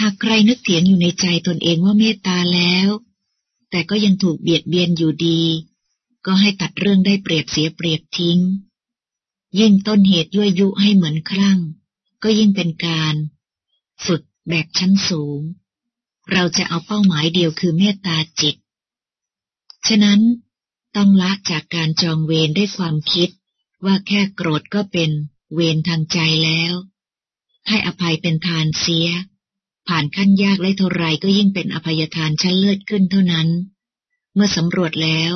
หากใครนึกเถียงอยู่ในใจตนเองว่าเมตตาแล้ว แต่ก็ยังถูกเบียดเบียนอยู่ดี ก็ให้ตัดเรื่องได้เปรียบเสียเปรียบทิ้ง ยิ่งต้นเหตุยั่วยุให้เหมือนคลั่ง ก็ยิ่งเป็นการ ฝึกแบบชั้นสูง เราจะเอาเป้าหมายเดียวคือเมตตาจิต ฉะนั้นต้องละจากการจองเวรได้ความคิด ว่าแค่โกรธก็เป็นเวรทางใจแล้ว ให้อภัยเป็นทานเสีย ผ่านขั้นยากและเท่าไรก็ยิ่งเป็นอภัยทานชั้นเลิศขึ้นเท่านั้น เมื่อสำรวจแล้ว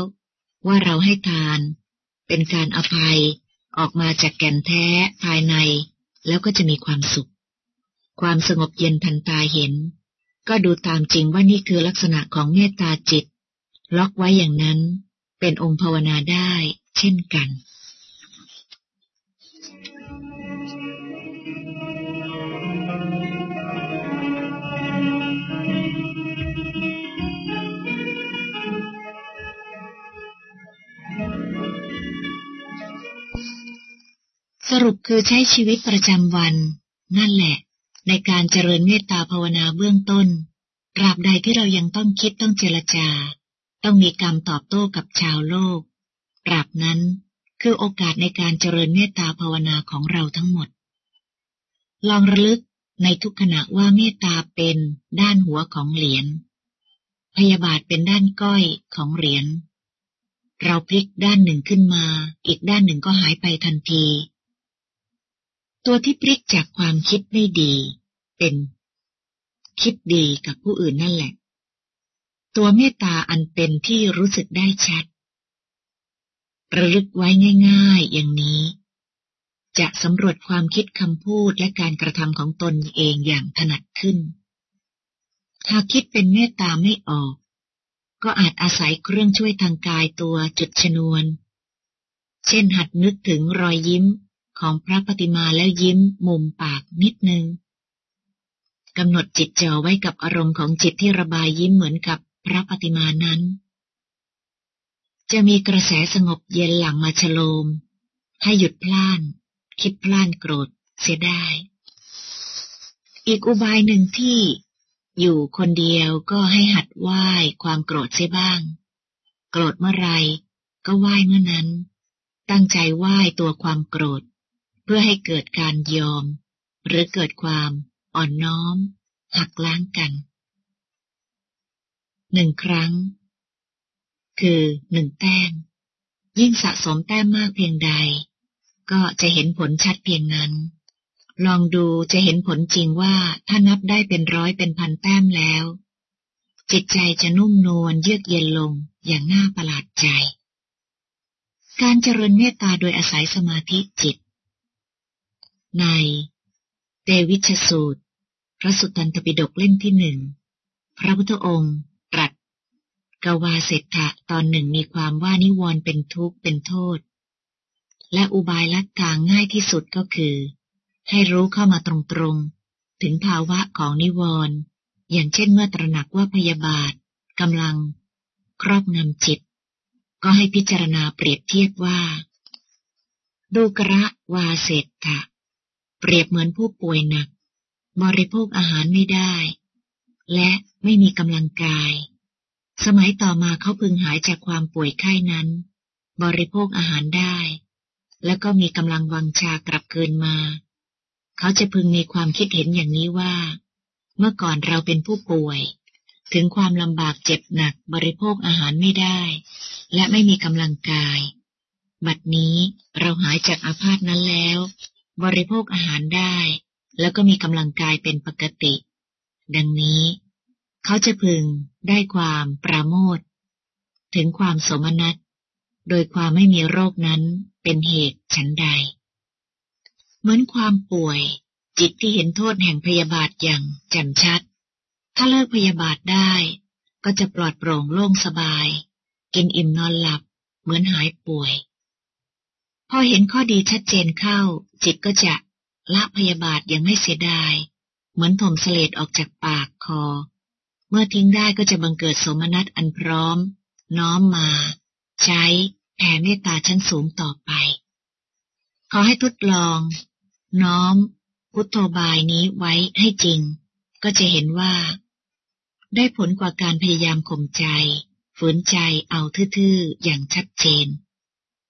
ว่าเราให้ทาน เป็นการอภัยออกมาจากแก่นแท้ภายใน แล้วก็จะมีความสุข ความสงบเย็นทันตาเห็น ก็ดูตามจริงว่านี่คือลักษณะของเมตตาจิต ล็อกไว้อย่างนั้น เป็นองค์ภาวนาได้ เช่นกัน สรุปคือใช้ชีวิตประจำวัน นั่นแหละ ในการเจริญเมตตาภาวนาเบื้องต้นตราบใดที่เรายังต้องคิดต้องเจรจา ต้องมีกรรมตอบโต้กับชาวโลกตราบนั้นคือโอกาสในการเจริญเมตตาภาวนาของเราทั้งหมด ลองระลึกในทุกขณะว่าเมตตาเป็นด้านหัวของเหรียญพยาบาทเป็นด้านก้อยของเหรียญเราพลิกด้านหนึ่งขึ้นมา อีกด้านหนึ่งก็หายไปทันที ตัวที่พลิกจากความคิดไม่ดี เป็น คิดดีกับผู้อื่นนั่นแหละ ตัวเมตตาอันเป็นที่รู้สึกได้ชัด ระลึกไว้ง่าย ๆ อย่างนี้ จะสำรวจความคิดคำพูดและการกระทำของตนเองอย่างถนัดขึ้น หากคิดเป็นเมตตาไม่ออก ก็อาจอาศัยเครื่องช่วยทางกายตัวจุดชนวน เช่นหัดนึกถึงรอยยิ้ม ของพระปฏิมาแล้วยิ้มมุมปากนิดนึงกำหนดจิตจ่อไว้กับอารมณ์ของจิตที่ระบายยิ้มเหมือนกับพระปฏิมานั้น จะมีกระแสสงบเย็นหลังมาฉโลม ให้หยุดพล่าน คิดพล่านโกรธเสียได้ อีกอุบายหนึ่งที่อยู่คนเดียวก็ให้หัดไหว้ความโกรธเสียบ้าง โกรธเมื่อไรก็ไหว้เมื่อนั้น ตั้งใจไหว้ตัวความโกรธ พื่อให้เกิดการยอม หรือเกิดความอ่อนน้อม หักล้างกันหนึ่งครั้ง คือหนึ่งแต้ม ยิ่งสะสมแต้มมากเพียงใด ก็จะเห็นผลชัดเพียงนั้น ลองดูจะเห็นผลจริงว่าถ้านับได้เป็นร้อยเป็นพันแต้มแล้ว จิตใจจะนุ่มนวลเยือกเย็นลงอย่างน่าประหลาดใจ การเจริญเมตตาโดยอาศัยสมาธิจิต ใน เตวิชสูตร พระสุตตันตปิฎกเล่มที่หนึ่ง พระพุทธองค์ตรัสกวาเศรษฐะตอนหนึ่งมีความว่านิวรณ์เป็นทุกข์เป็นโทษ และอุบายลัดทางง่ายที่สุดก็คือ ให้รู้เข้ามาตรงๆ ถึงภาวะของนิวรณ์อย่างเช่นเมื่อตระหนักว่าพยาบาทกำลัง ครอบงำจิต ก็ให้พิจารณาเปรียบเทียบว่าดูกระวาเศรษฐะ เปรียบเหมือนผู้ป่วยหนัก บริโภคอาหารไม่ได้ และไม่มีกำลังกาย สมัยต่อมาเขาพึงหายจากความป่วยไข้นั้น บริโภคอาหารได้ แล้วก็มีกำลังวังชากลับเกินมา เขาจะพึงมีความคิดเห็นอย่างนี้ว่า เมื่อก่อนเราเป็นผู้ป่วย ถึงความลำบากเจ็บหนัก บริโภคอาหารไม่ได้ และไม่มีกำลังกาย บัดนี้เราหายจากอาพาธนั้นแล้ว บริโภคอาหารได้ แล้วก็มีกำลังกายเป็นปกติ ดังนี้ เขาจะพึงได้ความปราโมทถึงความสมนัตโดยความไม่มีโรคนั้นเป็นเหตุฉันใด เหมือนความป่วย จิตที่เห็นโทษแห่งพยาบาทอย่างแจ่มชัด ถ้าเลิกพยาบาทได้ ก็จะปลอดโปร่งโล่งสบาย กินอิ่มนอนหลับ เหมือนหายป่วย พอเห็นข้อดีชัดเจนเข้า จิตก็จะละพยาบาทยังไม่เสียดาย เหมือนถมเสลดออกจากปากคอ เมื่อทิ้งได้ก็จะบังเกิดสมนัตอันพร้อม น้อมมา ใช้แผ่เมตตาชั้นสูงต่อไป ขอให้ทดลอง น้อม พุทโธบายนี้ไว้ให้จริง ก็จะเห็นว่า ได้ผลกว่าการพยายามข่มใจ ฝืนใจเอาทื่อๆอย่างชัดเจน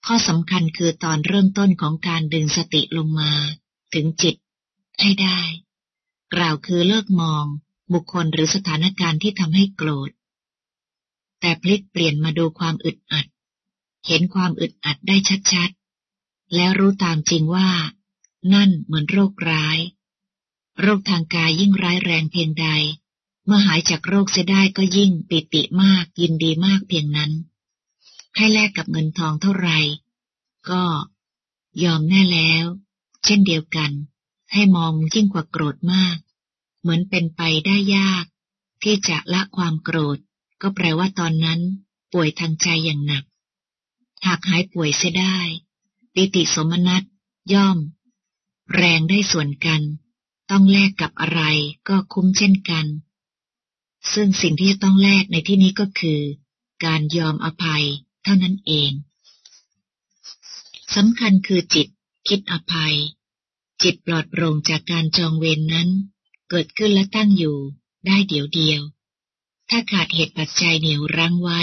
ข้อสำคัญคือตอนเริ่มต้นของการดึงสติลงมา ถึงจิต ให้ได้ กล่าวคือเลิกมอง บุคคลหรือสถานการณ์ที่ทำให้โกรธ แต่พลิกเปลี่ยนมาดูความอึดอัด เห็นความอึดอัดได้ชัดๆ แล้วรู้ตามจริงว่า นั่นเหมือนโรคร้าย โรคทางกายยิ่งร้ายแรงเพียงใด เมื่อหายจากโรคเสียได้ก็ยิ่งปิติมากยินดีมากเพียงนั้น ให้แลกกับเงินทองเท่าไหร่ก็ยอมแน่แล้ว เช่นเดียวกัน ให้มองยิ่งกว่าโกรธมาก เหมือนเป็นไปได้ยาก ที่จะละความโกรธ ก็แปลว่าตอนนั้น ป่วยทางใจอย่างหนัก หากหายป่วยเสียได้ ปิติสมนัตย่อม แรงได้ส่วนกัน ต้องแลกกับอะไรก็คุ้มเช่นกัน ซึ่งสิ่งที่จะต้องแลกในที่นี้ก็คือ การยอมอภัย เท่านั้นเองสำคัญคือจิตคิดอภัย จิตปลอดโปร่งจากการจองเวรนนั้น เกิดขึ้นและตั้งอยู่ ได้เดี๋ยวเดียว ถ้าขาดเหตุปัจจัยเหนียวรั้งไว้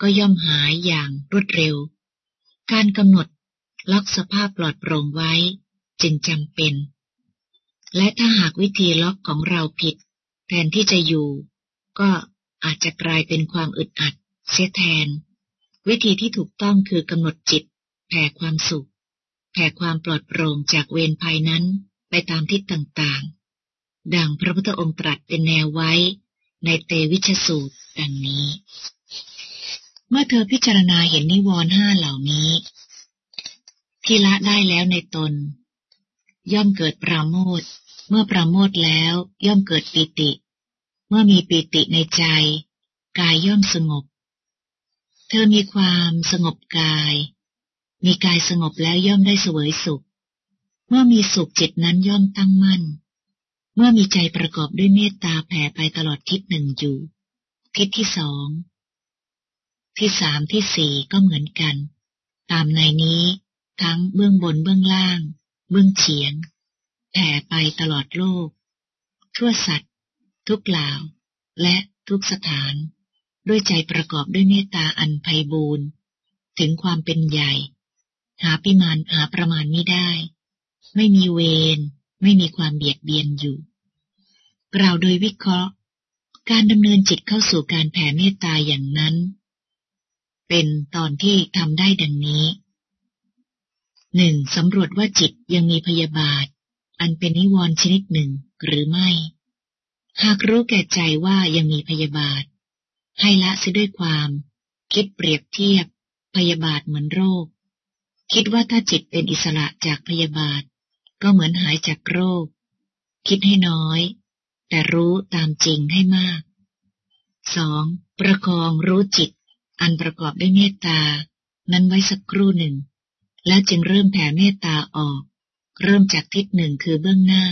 ก็ย่อมหายอย่างรวดเร็ว การกำหนดล็อกสภาพปลอดโปร่งไว้ จึงจำเป็น และถ้าหากวิธีล็อกของเราผิด แทนที่จะอยู่ ก็อาจจะกลายเป็นความอึดอัด เสียแทน วิธีที่ถูกต้องคือกำหนดจิต แผ่ความสุข แผ่ความปลอดโปร่งจากเวรภัยนั้นไปตามทิศต่างๆ ดังพระพุทธองค์ตรัสเป็นแนวไว้ ในเตวิชสูตรดังนี้ เมื่อเธอพิจารณาเห็นนิวรณ์ห้าเหล่านี้ ที่ละได้แล้วในตน ย่อมเกิดปราโมทเมื่อประโมทแล้วย่อมเกิดปิติ เมื่อมีปิติในใจ กายย่อมสงบ เธอมีความสงบกาย มีกายสงบแล้วย่อมได้เสวยสุข เมื่อมีสุขจิตนั้นย่อมตั้งมั่น เมื่อมีใจประกอบด้วยเมตตาแผ่ไปตลอดทิศหนึ่งอยู่ ทิศที่สอง ที่สามที่สี่ก็เหมือนกัน ตามในนี้ ทั้งเบื้องบนเบื้องล่าง เบื้องเฉียง แผ่ไปตลอดโลก ทั่วสัตว์ ทุกเหล่า และทุกสถาน ด้วยใจประกอบด้วยเมตตาอันไพบูรณ์ถึงความเป็นใหญ่ หาปิมานหาประมาณไม่ได้ ไม่มีเวรไม่มีความเบียดเบียนอยู่ กล่าวโดยวิเคราะห์ การดำเนินจิตเข้าสู่การแผ่เมตตาอย่างนั้น เป็นตอนที่ทำได้ดังนี้หนึ่งสำรวจว่าจิตยังมีพยาบาท อันเป็นนิวรณ์ชนิดหนึ่งหรือไม่ หากรู้แก่ใจว่ายังมีพยาบาท ให้ละเสียด้วยความ คิดเปรียบเทียบ พยาบาทเหมือนโรค คิดว่าถ้าจิตเป็นอิสระจากพยาบาท ก็เหมือนหายจากโรค คิดให้น้อย แต่รู้ตามจริงให้มากสองประคองรู้จิต อันประกอบด้วยเมตตา นั้นไว้สักครู่หนึ่ง แล้วจึงเริ่มแผ่เมตตาออก เริ่มจากทิศหนึ่งคือเบื้องหน้า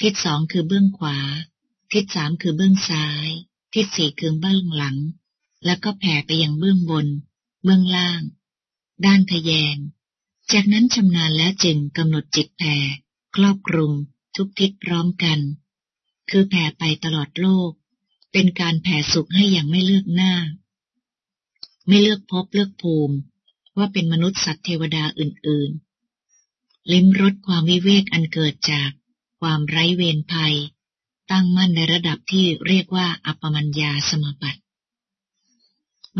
ทิศสองคือเบื้องขวา ทิศสามคือเบื้องซ้าย ทิศสี่คือเบื้องหลัง แล้วก็แผ่ไปยังเบื้องบน เบื้องล่าง ด้านทะแยง จากนั้นชำนาญแล้วจึงกำหนดจิตแผ่ครอบคลุม ทุกทิศพร้อมกัน คือแผ่ไปตลอดโลก เป็นการแผ่สุขให้อย่างไม่เลือกหน้า ไม่เลือกพบเลือกภูมิ ว่าเป็นมนุษย์สัตว์เทวดาอื่น ๆ ลิ้มรสความวิเวกอันเกิดจากความไร้เวรภัย ตั้งมั่นในระดับที่เรียกว่า อัปมัญญาสมบัติ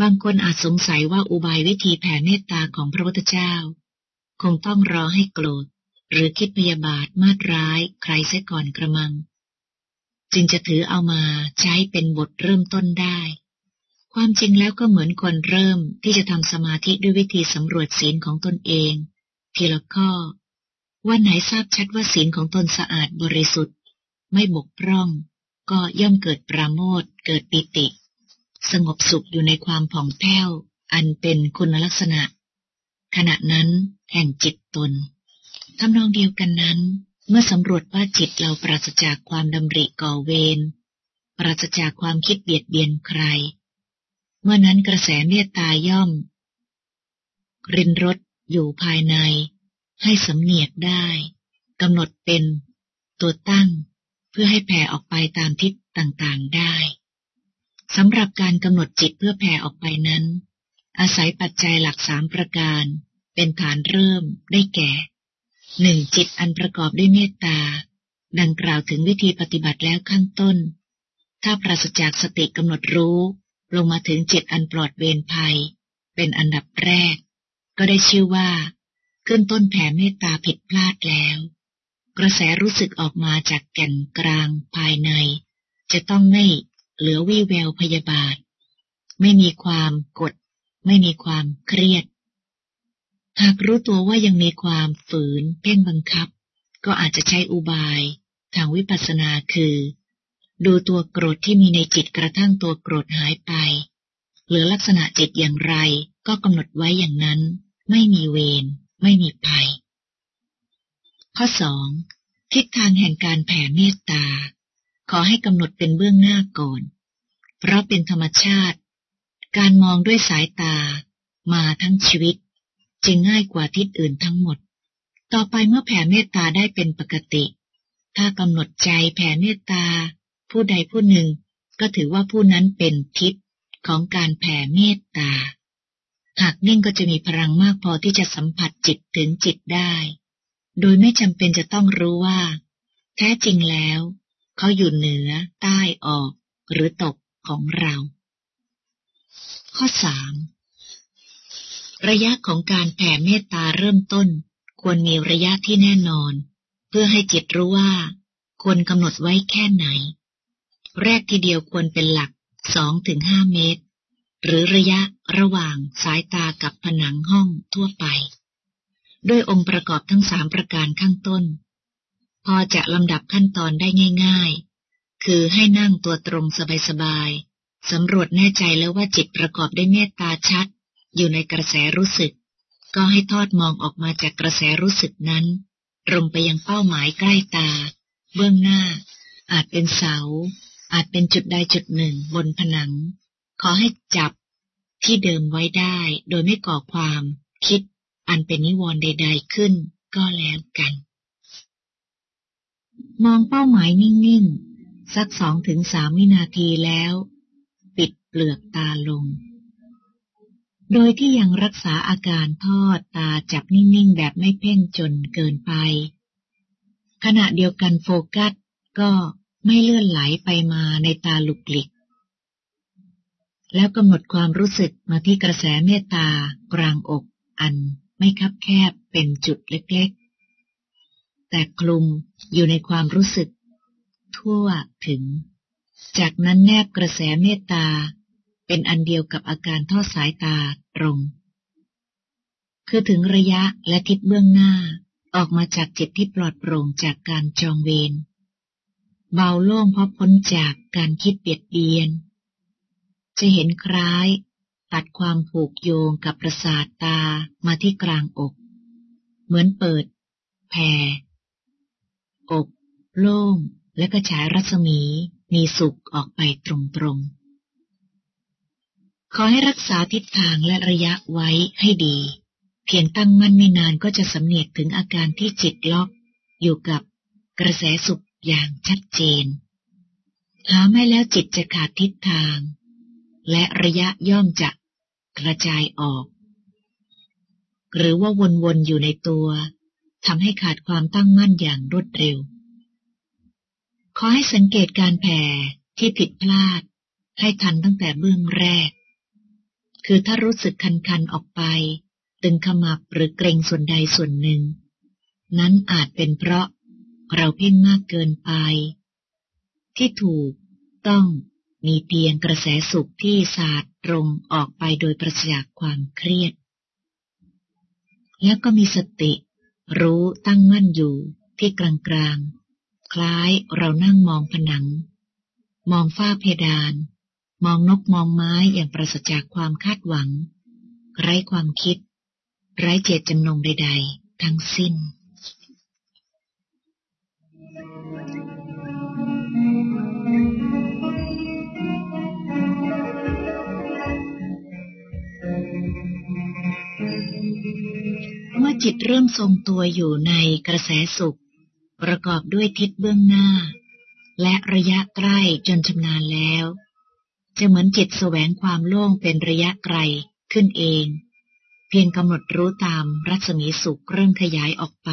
บางคนอาจสงสัยว่าอุบายวิธีแผ่เมตตาของพระพุทธเจ้า คงต้องรอให้โกรธ หรือคิดพยาบาทมาดร้าย ใครเสียก่อนกระมัง จึงจะถือเอามาใช้เป็นบทเริ่มต้นได้ ความจริงแล้วก็เหมือนคนเริ่มที่จะทำสมาธิด้วยวิธีสำรวจศีลของตนเอง ทีละข้อ วันไหนทราบชัดว่าศีลของตนสะอาดบริสุทธิ์ ไม่บกพร่อง ก็ย่อมเกิดปราโมทเกิดปิติ สงบสุขอยู่ในความผ่องแผ้ว อันเป็นคุณลักษณะ ขณะนั้นแห่งจิตตนทำนองเดียวกันนั้น เมื่อสำรวจว่าจิตเราปราศจากความดำริก่อเวรปราศจากความคิดเบียดเบียนใคร เมื่อนั้นกระแสเมตตาย่อม รินรถอยู่ภายใน ให้สำเนียกได้กำหนดเป็นตัวตั้ง พื่อให้แผ่ออกไปตามทิศต่างๆได้สำหรับการกำหนดจิตเพื่อแผ่ออกไปนั้น อาศัยปัจจัยหลักสามประการ เป็นฐานเริ่มได้แก่หนึ่งจิตอันประกอบด้วยเมตตา ดังกล่าวถึงวิธีปฏิบัติแล้วข้างต้น ถ้าปราศจากสติกำหนดรู้ ลงมาถึงจิตอันปลอดเวรภัย เป็นอันดับแรก ก็ได้ชื่อว่า ขึ้นต้นแผ่เมตตาผิดพลาดแล้ว กระแสรู้สึกออกมาจากแก่นกลางภายใน จะต้องไม่เหลือวี่แววพยาบาท ไม่มีความกด ไม่มีความเครียด หากรู้ตัวว่ายังมีความฝืนเพ่งบังคับ ก็อาจจะใช้อุบายทางวิปัสสนาคือ ดูตัวโกรธที่มีในจิตกระทั่งตัวโกรธหายไปหรือลักษณะจิตอย่างไรก็กำหนดไว้อย่างนั้น ไม่มีเวรไม่มีภัย ข้อสองทิศทางแห่งการแผ่เมตตา ขอให้กำหนดเป็นเบื้องหน้าก่อน เพราะเป็นธรรมชาติ การมองด้วยสายตา มาทั้งชีวิต จึงง่ายกว่าทิศอื่นทั้งหมด ต่อไปเมื่อแผ่เมตตาได้เป็นปกติ ถ้ากำหนดใจแผ่เมตตา ผู้ใดผู้หนึ่ง ก็ถือว่าผู้นั้นเป็นทิศของการแผ่เมตตา หากนิ่งก็จะมีพลังมากพอที่จะสัมผัสจิตถึงจิตได้ โดยไม่จำเป็นจะต้องรู้ว่า แท้จริงแล้ว เขาอยู่เหนือ ใต้ออก หรือตกของเรา ข้อสามระยะของการแผ่เมตตาเริ่มต้น ควรมีระยะที่แน่นอน เพื่อให้จิตรู้ว่า ควรกำหนดไว้แค่ไหน แรกทีเดียวควรเป็นหลักสองถึงห้าเมตร หรือระยะระหว่างสายตากับผนังห้องทั่วไป ด้วยองค์ประกอบทั้งสามประการข้างต้น พอจะลำดับขั้นตอนได้ง่าย ๆ คือให้นั่งตัวตรงสบายๆสำรวจแน่ใจแล้วว่าจิตประกอบได้เมตตาชัด อยู่ในกระแสรู้สึก ก็ให้ทอดมองออกมาจากกระแสรู้สึกนั้น ตรงไปยังเป้าหมายใกล้ตา เบื้องหน้า อาจเป็นเสา อาจเป็นจุดใดจุดหนึ่งบนผนัง ขอให้จับที่เดิมไว้ได้โดยไม่ก่อความ คิด อันเป็นนิวรณ์ใด ๆขึ้นก็แล้วกัน มองเป้าหมายนิ่ง ๆ สักสองถึงสามวินาทีแล้ว ปิดเปลือกตาลง โดยที่ยังรักษาอาการทอดตาจับนิ่ง ๆ แบบไม่เพ่งจนเกินไป ขณะเดียวกันโฟกัสก็ไม่เลื่อนไหลไปมาในตาลุกหลิก แล้วกำหนดความรู้สึกมาที่กระแสเมตตากลางอกอัน ไม่คับแคบเป็นจุดเล็กๆ แต่คลุมอยู่ในความรู้สึก ทั่วถึง จากนั้นแนบกระแสเมตตา เป็นอันเดียวกับอาการทอดสายตาตรง คือถึงระยะและทิศเบื้องหน้าออกมาจากจิตที่ปลอดโปร่งจากการจองเวรเบาโล่งเพราะพ้นจากการคิดเบียดเบียน จะเห็นคล้าย ตัดความผูกโยงกับประสาทตามาที่กลางอก เหมือนเปิด แผ่อกโล่งและก็ฉายรัศมีมีสุขออกไปตรงๆ ขอให้รักษาทิศทางและระยะไว้ให้ดี เพียงตั้งมั่นไม่นานก็จะสำเนียกถึงอาการที่จิตล็อก อยู่กับกระแสสุขอย่างชัดเจน หาไม่แล้วจิตจะขาดทิศทาง และระยะย่อมจะกระจายออก หรือว่าวนๆอยู่ในตัวทำให้ขาดความตั้งมั่นอย่างรวดเร็ว ขอให้สังเกตการแผ่ที่ผิดพลาด ให้ทันตั้งแต่เบื้องแรก คือถ้ารู้สึกคันๆออกไป ตึงขมับหรือเกรงส่วนใดส่วนหนึ่ง นั้นอาจเป็นเพราะเราเพ่งมากเกินไป ที่ถูกต้อง มีเพียงกระแสสุขที่สาดตรงออกไปโดยประจากความเครียด แล้วก็มีสติ รู้ตั้งมั่นอยู่ที่กลางกลางคล้ายเรานั่งมองผนัง มองฝ้าเพดาน มองนกมองไม้อย่างปราศจากความคาดหวัง ไร้ความคิด ไร้เจตจำนงใด ๆ ทั้งสิ้น จิตเริ่มทรงตัวอยู่ในกระแสสุข ประกอบด้วยทิศเบื้องหน้า และระยะใกล้จนชำนาญแล้ว จะเหมือนจิตแสวงความโล่งเป็นระยะไกลขึ้นเอง เพียงกำหนดรู้ตามรัศมีสุขเริ่มขยายออกไป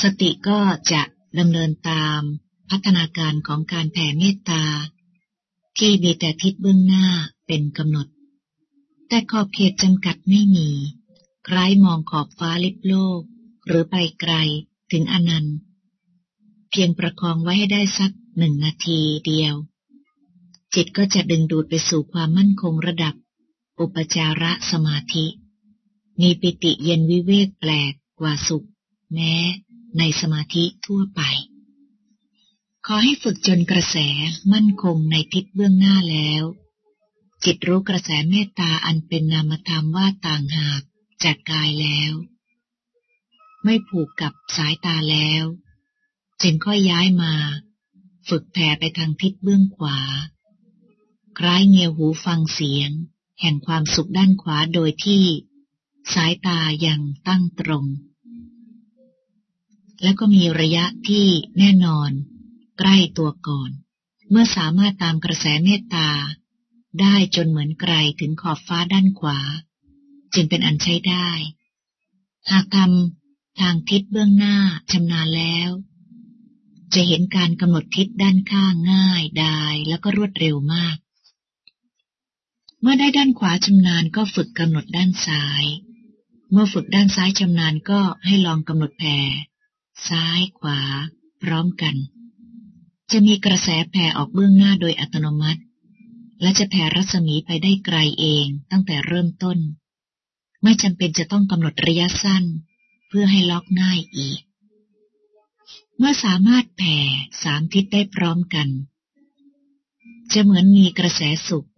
สติก็จะดำเนินตามพัฒนาการของการแผ่เมตตา ที่มีแต่ทิศเบื้องหน้าเป็นกำหนด แต่ขอบเขตจำกัดไม่มี คล้ายมองขอบฟ้าลิบโลก หรือไปไกลถึงอนันต์ เพียงประคองไว้ให้ได้สักหนึ่งนาทีเดียว จิตก็จะดึงดูดไปสู่ความมั่นคงระดับ อุปจาระสมาธิ มีปิติเย็นวิเวกแปลกกว่าสุข แม้ในสมาธิทั่วไป ขอให้ฝึกจนกระแสมั่นคงในทิศเบื้องหน้าแล้วจิตรู้กระแสเมตตาอันเป็นนามธรรมว่าต่างหาก จากกายแล้ว ไม่ผูกกับสายตาแล้ว จึงค่อยย้ายมา ฝึกแผ่ไปทางทิศเบื้องขวา คล้ายเงียวหูฟังเสียง แห่งความสุขด้านขวาโดยที่ สายตายังตั้งตรง แล้วก็มีระยะที่แน่นอน ใกล้ตัวก่อน เมื่อสามารถตามกระแสเมตตาได้จนเหมือนไกลถึงขอบฟ้าด้านขวา จึงเป็นอันใช้ได้ หากทำทางทิศเบื้องหน้าชำนาญแล้ว จะเห็นการกำหนดทิศด้านข้างง่ายดายแล้วก็รวดเร็วมาก เมื่อได้ด้านขวาชำนาญก็ฝึกกำหนดด้านซ้าย เมื่อฝึกด้านซ้ายชำนาญก็ให้ลองกำหนดแผ่ซ้ายขวา พร้อมกัน จะมีกระแสแผ่ออกเบื้องหน้าโดยอัตโนมัติและจะแผ่รัศมีไปได้ไกลเองตั้งแต่เริ่มต้น ไม่จำเป็นจะต้องกำหนดระยะสั้น เพื่อให้ล็อกง่ายอีก เมื่อสามารถแผ่สามทิศได้พร้อมกัน จะเหมือนมีกระแสสุข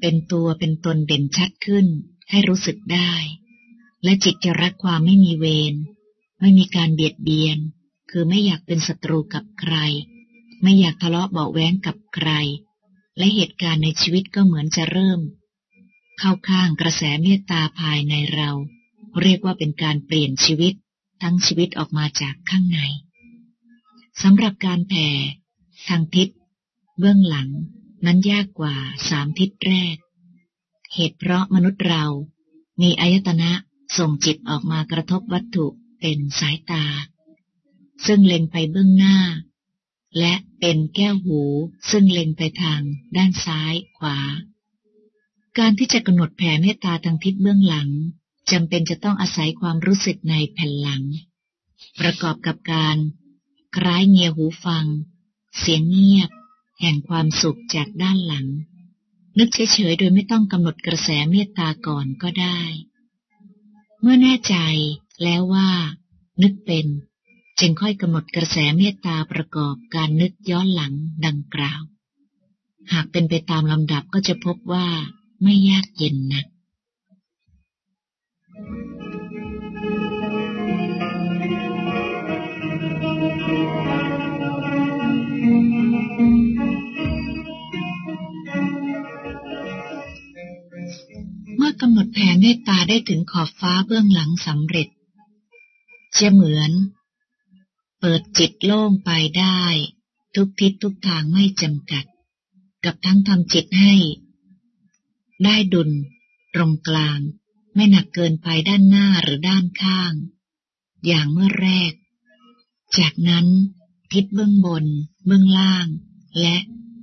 เป็นตัวเป็นตนเด่นชัดขึ้นให้รู้สึกได้ และจิตจะรักความไม่มีเวร ไม่มีการเบียดเบียน คือไม่อยากเป็นศัตรูกับใคร ไม่อยากทะเลาะเบาแว้งกับใคร และเหตุการณ์ในชีวิตก็เหมือนจะเริ่ม เข้าข้างกระแสเมตตาภายในเรา เรียกว่าเป็นการเปลี่ยนชีวิตทั้งชีวิตออกมาจากข้างในสำหรับการแผ่ ทางทิศ เบื้องหลัง นั้นยากกว่าสามทิศแรก เหตุเพราะมนุษย์เรา มีอายตนะส่งจิตออกมากระทบวัตถุเป็นสายตา ซึ่งเล็งไปเบื้องหน้า และเป็นแก้วหูซึ่งเล็งไปทางด้านซ้ายขวา การที่จะกำหนดแผ่เมตตาทางทิศเบื้องหลังจำเป็นจะต้องอาศัยความรู้สึกในแผ่นหลัง ประกอบกับการ คล้ายเงียหูฟัง เสียงเงียบ แห่งความสุขจากด้านหลัง นึกเฉยๆโดยไม่ต้องกำหนดกระแสเมตตาก่อนก็ได้ เมื่อแน่ใจแล้วว่า นึกเป็น จึงค่อยกำหนดกระแสเมตตาประกอบการนึกย้อนหลังดังกล่าว หากเป็นไปตามลำดับก็จะพบว่า ไม่ยากเย็นนะเมื่อกำหนดแผ่เมตตาได้ถึงขอบฟ้าเบื้องหลังสำเร็จ จะเหมือน เปิดจิตโล่งไปได้ ทุกทิศทุกทางไม่จำกัด กับทั้งทำจิตให้ ได้ดุล ตรงกลาง ไม่หนักเกินไปด้านหน้าหรือด้านข้าง อย่างเมื่อแรก จากนั้น ทิศเบื้องบน เบื้องล่าง และ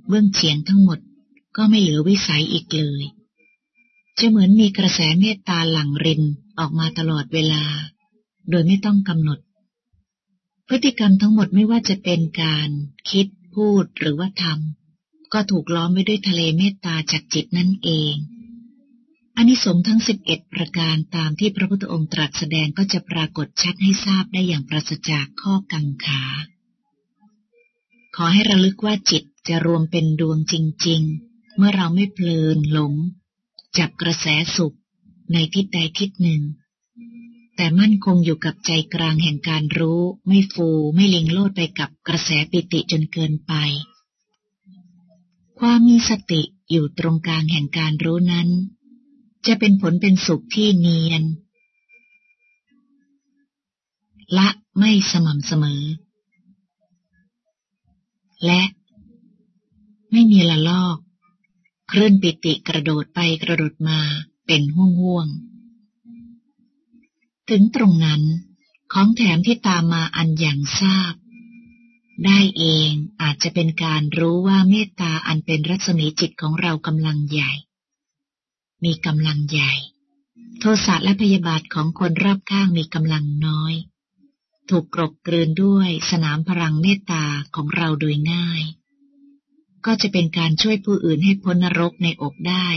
เบื้องเฉียงทั้งหมดก็ไม่เหลือวิสัยอีกเลย จะเหมือนมีกระแสเมตตาหลั่งรินออกมาตลอดเวลา โดยไม่ต้องกำหนด พฤติกรรมทั้งหมดไม่ว่าจะเป็นการคิดพูดหรือว่าทำ ก็ถูกล้อมไว้ด้วยทะเลเมตตาจากจิตนั่นเองอานิสงส์ทั้งสิบเอ็ดประการตามที่พระพุทธองค์ตรัสแสดงก็จะปรากฏชัดให้ทราบได้อย่างปราศจากข้อกังขา ขอให้ระลึกว่าจิตจะรวมเป็นดวงจริง ๆ เมื่อเราไม่เพลินหลง จับกระแสสุขในทิศใดทิศหนึ่ง แต่มั่นคงอยู่กับใจกลางแห่งการรู้ ไม่ฟูไม่ลิงโลดไปกับกระแสปิติจนเกินไป ความมีสติอยู่ตรงกลางแห่งการรู้นั้น จะเป็นผลเป็นสุขที่เนียน ละไม่สม่ำเสมอ และไม่มีละลอก เคลื่อนปิติกระโดดไปกระโดดมาเป็นห่วงห่วง ถึงตรงนั้นของแถมที่ตามมาอันอย่างทราบ ได้เองอาจจะเป็นการรู้ว่าเมตตาอันเป็นรัศมีจิตของเรากำลังใหญ่ มีกำลังใหญ่ โทสะและพยาบาทของคนรอบข้างมีกำลังน้อย ถูกกรบกลืนด้วยสนามพลังเมตตาของเราโดยง่าย ก็จะเป็นการช่วยผู้อื่นให้พ้นนรกในอกได้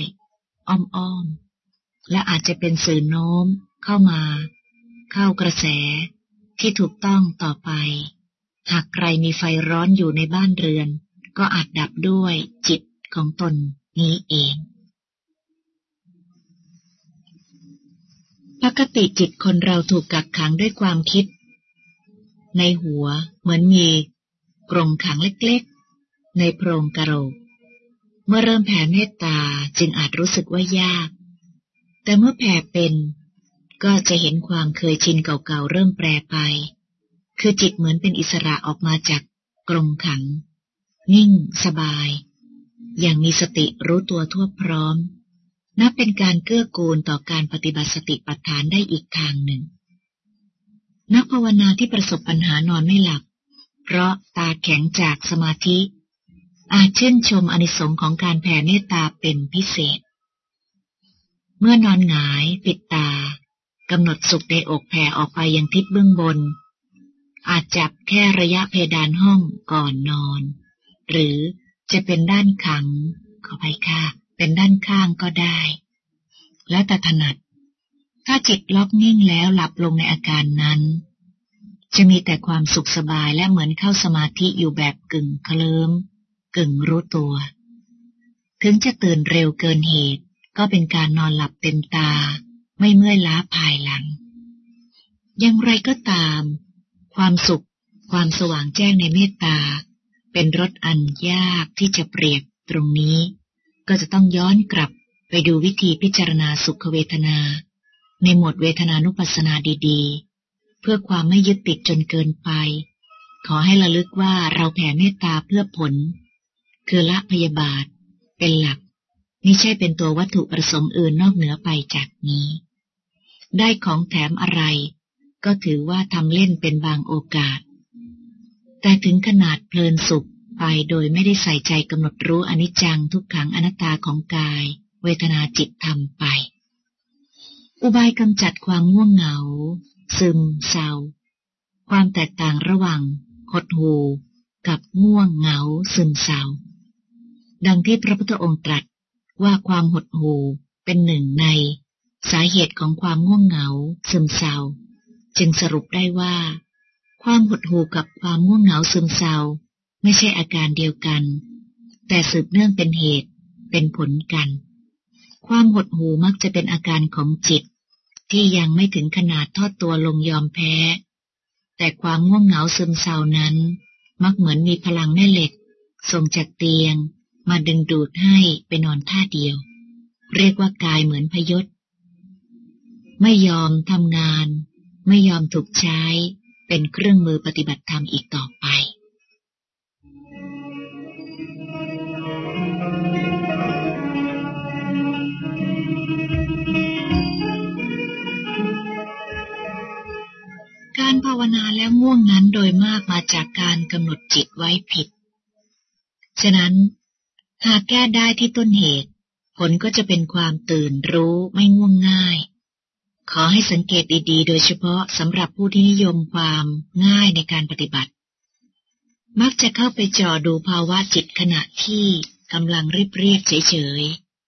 อ้อมๆ และอาจจะเป็นสื่อโน้มเข้ามา เข้ากระแสที่ถูกต้องต่อไป หากใครมีไฟร้อนอยู่ในบ้านเรือน ก็อาจดับด้วยจิตของตนนี้เอง ปกติจิตคนเราถูกกักขังด้วยความคิด ในหัวเหมือนมีกรงขังเล็กๆ ในโพรงกระโหลก เมื่อเริ่มแผ่เมตตาจึงอาจรู้สึกว่ายาก แต่เมื่อแผ่เป็นก็จะเห็นความเคยชินเก่าๆเริ่มแปรไป คือจิตเหมือนเป็นอิสระออกมาจากกรงขัง นิ่ง สบาย อย่างมีสติรู้ตัวทั่วพร้อม นับเป็นการเกื้อกูลต่อการปฏิบัติสติปัฏฐานได้อีกทางหนึ่ง นักภาวนาที่ประสบปัญหานอนไม่หลับ เพราะตาแข็งจากสมาธิ อาจชื่นชมอนิสงค์ของการแผ่เมตตาเป็นพิเศษ เมื่อนอนหงาย ปิดตากำหนดสุขในอกแผ่ออกไปยังทิศเบื้องบน อาจจับแค่ระยะเพดานห้องก่อนนอน หรือจะเป็นด้านขัง ขอไปค่ะ เป็นด้านข้างก็ได้ แล้วแต่ถนัด ถ้าจิตล็อกนิ่งแล้วหลับลงในอาการนั้น จะมีแต่ความสุขสบายและเหมือนเข้าสมาธิอยู่แบบกึ่งเคลิมกึ่งรู้ตัว ถึงจะตื่นเร็วเกินเหตุ ก็เป็นการนอนหลับเต็มตา ไม่เมื่อยล้าภายหลัง อย่างไรก็ตาม ความสุข ความสว่างแจ้งในเมตตา เป็นรสอันยากที่จะเปรียบตรงนี้ ก็จะต้องย้อนกลับไปดูวิธีพิจารณาสุขเวทนา ในหมวดเวทนานุปัสสนาดีๆ เพื่อความไม่ยึดติดจนเกินไป ขอให้ระลึกว่าเราแผ่เมตตาเพื่อผล คือละพยาบาท เป็นหลักไม่ใช่เป็นตัววัตถุประสงค์อื่นนอกเหนือไปจากนี้ ได้ของแถมอะไร ก็ถือว่าทำเล่นเป็นบางโอกาส แต่ถึงขนาดเพลินสุขไปโดยไม่ได้ใส่ใจกำหนดรู้อนิจจังทุกขังอนัตตาของกาย เวทนาจิตทำไป อุบายกำจัดความง่วงเหงา ซึมเศร้า ความแตกต่างระหว่างหดหูกับง่วงเหงา ซึมเศร้า ดังที่พระพุทธองค์ตรัสว่าความหดหูเป็นหนึ่งใน สาเหตุของความง่วงเหงา ซึมเศร้า จึงสรุปได้ว่า ความหดหู่กับความง่วงเหงาซึมเศร้าไม่ใช่อาการเดียวกัน แต่สืบเนื่องเป็นเหตุเป็นผลกัน ความหดหู่มักจะเป็นอาการของจิต ที่ยังไม่ถึงขนาดทอดตัวลงยอมแพ้ แต่ความง่วงเหงาซึมเศร้านั้น มักเหมือนมีพลังแม่เหล็ก ส่งจากเตียง มาดึงดูดให้ไปนอนท่าเดียว เรียกว่ากายเหมือนพยศ ไม่ยอมทำงาน ไม่ยอมถูกใช้เป็นเครื่องมือปฏิบัติธรรมอีกต่อไป การภาวนาแล้วง่วงนั้นโดยมากมาจากการกำหนดจิตไว้ผิด ฉะนั้น หากแก้ได้ที่ต้นเหตุ ผลก็จะเป็นความตื่นรู้ไม่ง่วงง่าย ขอให้สังเกตดีๆ โดยเฉพาะสำหรับผู้ที่นิยมความง่ายในการปฏิบัติ มักจะเข้าไปจอดูภาวะจิตขณะที่กำลังรีบเรียกเฉย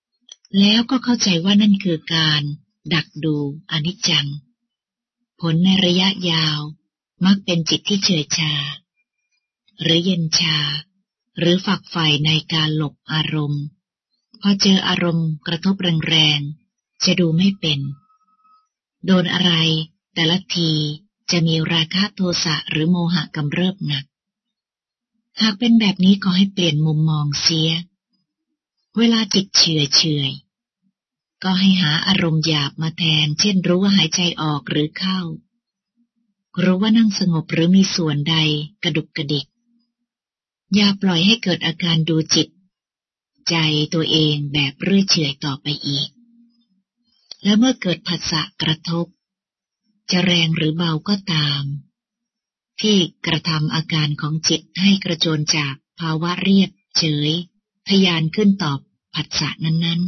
ๆ แล้วก็เข้าใจว่านั่นคือการดักดูอนิจจัง ผลในระยะยาว มักเป็นจิตที่เฉยชา หรือเย็นชา หรือฝักใฝ่ในการหลบอารมณ์ พอเจออารมณ์กระทบแรงๆ จะดูไม่เป็น โดนอะไรแต่ละทีจะมีราคะโทสะหรือโมหะกำเริบหนัก หากเป็นแบบนี้ก็ให้เปลี่ยนมุมมองเสีย เวลาจิตเฉื่อยเฉื่อยก็ให้หาอารมณ์หยาบมาแทน เช่นรู้ว่าหายใจออกหรือเข้า รู้ว่านั่งสงบหรือมีส่วนใดกระดุกกระดิก อย่าปล่อยให้เกิดอาการดูจิต ใจตัวเองแบบเรื่อยเฉยต่อไปอีก แล้วเมื่อเกิดผัสสะกระทบ จะแรงหรือเบาก็ตาม ที่กระทำอาการของจิตให้กระโจนจากภาวะเรียบเฉย ทยานขึ้นตอบผัสสะนั้น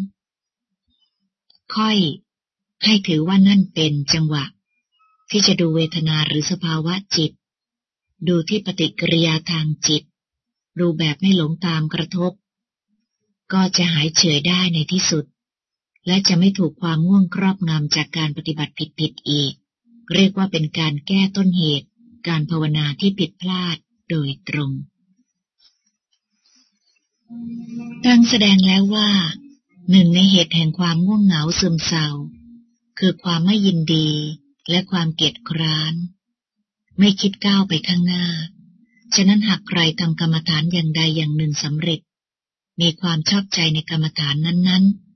ๆ ค่อยให้ถือว่านั่นเป็นจังหวะ ที่จะดูเวทนาหรือสภาวะจิต ดูที่ปฏิกิริยาทางจิต ดูแบบไม่หลงตามกระทบ ก็จะหายเฉยได้ในที่สุด และจะไม่ถูกความง่วงครอบงำจากการปฏิบัติผิดๆอีก เรียกว่าเป็นการแก้ต้นเหตุ การภาวนาที่ผิดพลาดโดยตรงดังแสดงแล้วว่า หนึ่งในเหตุแห่งความง่วงเหงาซึมเศร้า คือความไม่ยินดีและความเกียดคร้าน ไม่คิดก้าวไปข้างหน้า ฉะนั้นหากใครทำกรรมฐานอย่างใดอย่างหนึ่งสำเร็จ มีความชอบใจในกรรมฐานนั้นๆ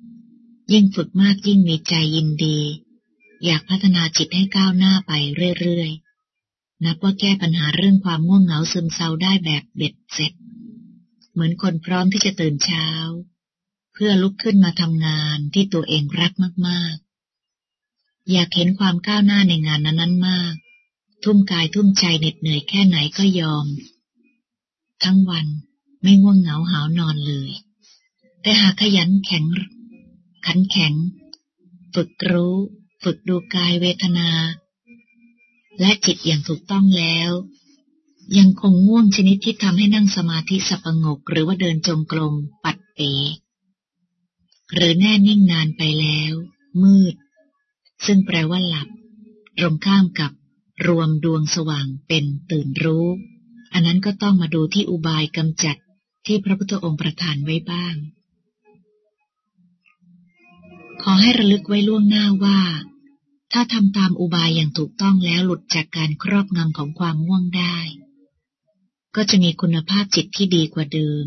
ยิ่งฝึกมากยิ่งมีใจยินดี อยากพัฒนาจิตให้ก้าวหน้าไปเรื่อยๆ นับว่าแก้ปัญหาเรื่องความง่วงเหงาซึมเศร้าได้แบบเบ็ดเสร็จ เหมือนคนพร้อมที่จะตื่นเช้า เพื่อลุกขึ้นมาทำงานที่ตัวเองรักมากๆ อยากเห็นความก้าวหน้าในงานนั้นๆมาก ทุ่มกายทุ่มใจเหน็ดเหนื่อยแค่ไหนก็ยอม ทั้งวันไม่ง่วงเหงาหาวนอนเลย แต่หากขยันแข็ง ขันแข็ง ฝึกรู้ ฝึกดูกายเวทนา และจิตอย่างถูกต้องแล้ว ยังคงง่วงชนิดที่ทำให้นั่งสมาธิสับปงกหรือว่าเดินจงกรมปัดเป๋หรือแน่นิ่งนานไปแล้ว มืด ซึ่งแปลว่าหลับตรงข้ามกับรวมดวงสว่างเป็นตื่นรู้ อันนั้นก็ต้องมาดูที่อุบายกำจัดที่พระพุทธองค์ประทานไว้บ้าง ขอให้ระลึกไว้ล่วงหน้าว่า ถ้าทำตามอุบายอย่างถูกต้องแล้วหลุดจากการครอบงำของความง่วงได้ ก็จะมีคุณภาพจิตที่ดีกว่าเดิม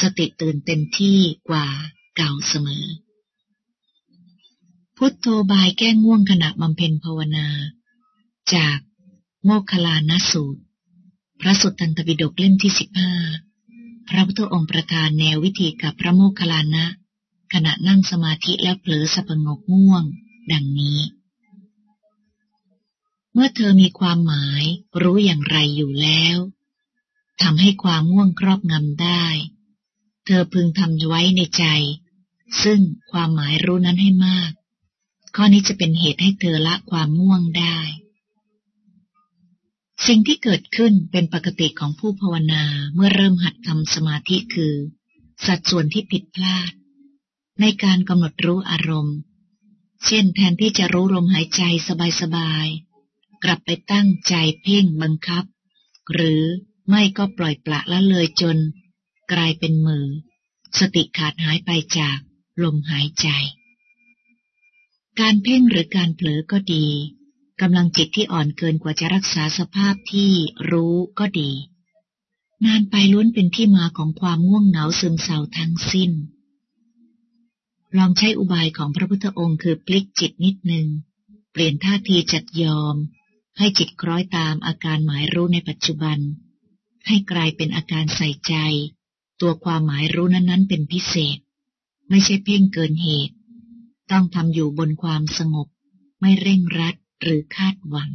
สติตื่นเต็มที่กว่าเก่าเสมอ พุทโธบายแก้ง่วงขณะบำเพ็ญภาวนา จากโมคคลานสูตร พระสุตตันตปิฎกเล่มที่สิบห้าพระพุทธองค์ประทานแนววิธีกับพระโมคคลานะ ขณะนั่งสมาธิแล้วเผลอสับงกง่วง ดังนี้ เมื่อเธอมีความหมายรู้อย่างไรอยู่แล้วทำให้ความง่วงครอบงำได้ เธอพึงทำไว้ในใจ ซึ่งความหมายรู้นั้นให้มาก ข้อนี้จะเป็นเหตุให้เธอละความง่วงได้ สิ่งที่เกิดขึ้นเป็นปกติของผู้ภาวนาเมื่อเริ่มหัดทำสมาธิคือ สัดส่วนที่ผิดพลาด ในการกำหนดรู้อารมณ์ เช่นแทนที่จะรู้ลมหายใจสบายๆ กลับไปตั้งใจเพ่งบังคับ หรือไม่ก็ปล่อยปละละเลยจน กลายเป็นมือ สติขาดหายไปจากลมหายใจ การเพ่งหรือการเผลอก็ดีกำลังจิตที่อ่อนเกินกว่าจะรักษาสภาพที่รู้ก็ดี นานไปล้วนเป็นที่มาของความง่วงเหงาซึมเศร้าทั้งสิ้น ลองใช้อุบายของพระพุทธองค์คือพลิกจิตนิดหนึ่งเปลี่ยนท่าทีจัดยอม ให้จิตคล้อยตามอาการหมายรู้ในปัจจุบัน ให้กลายเป็นอาการใส่ใจ ตัวความหมายรู้นั้นๆ เป็นพิเศษ ไม่ใช่เพ่งเกินเหตุ ต้องทำอยู่บนความสงบ ไม่เร่งรัดหรือคาดหวัง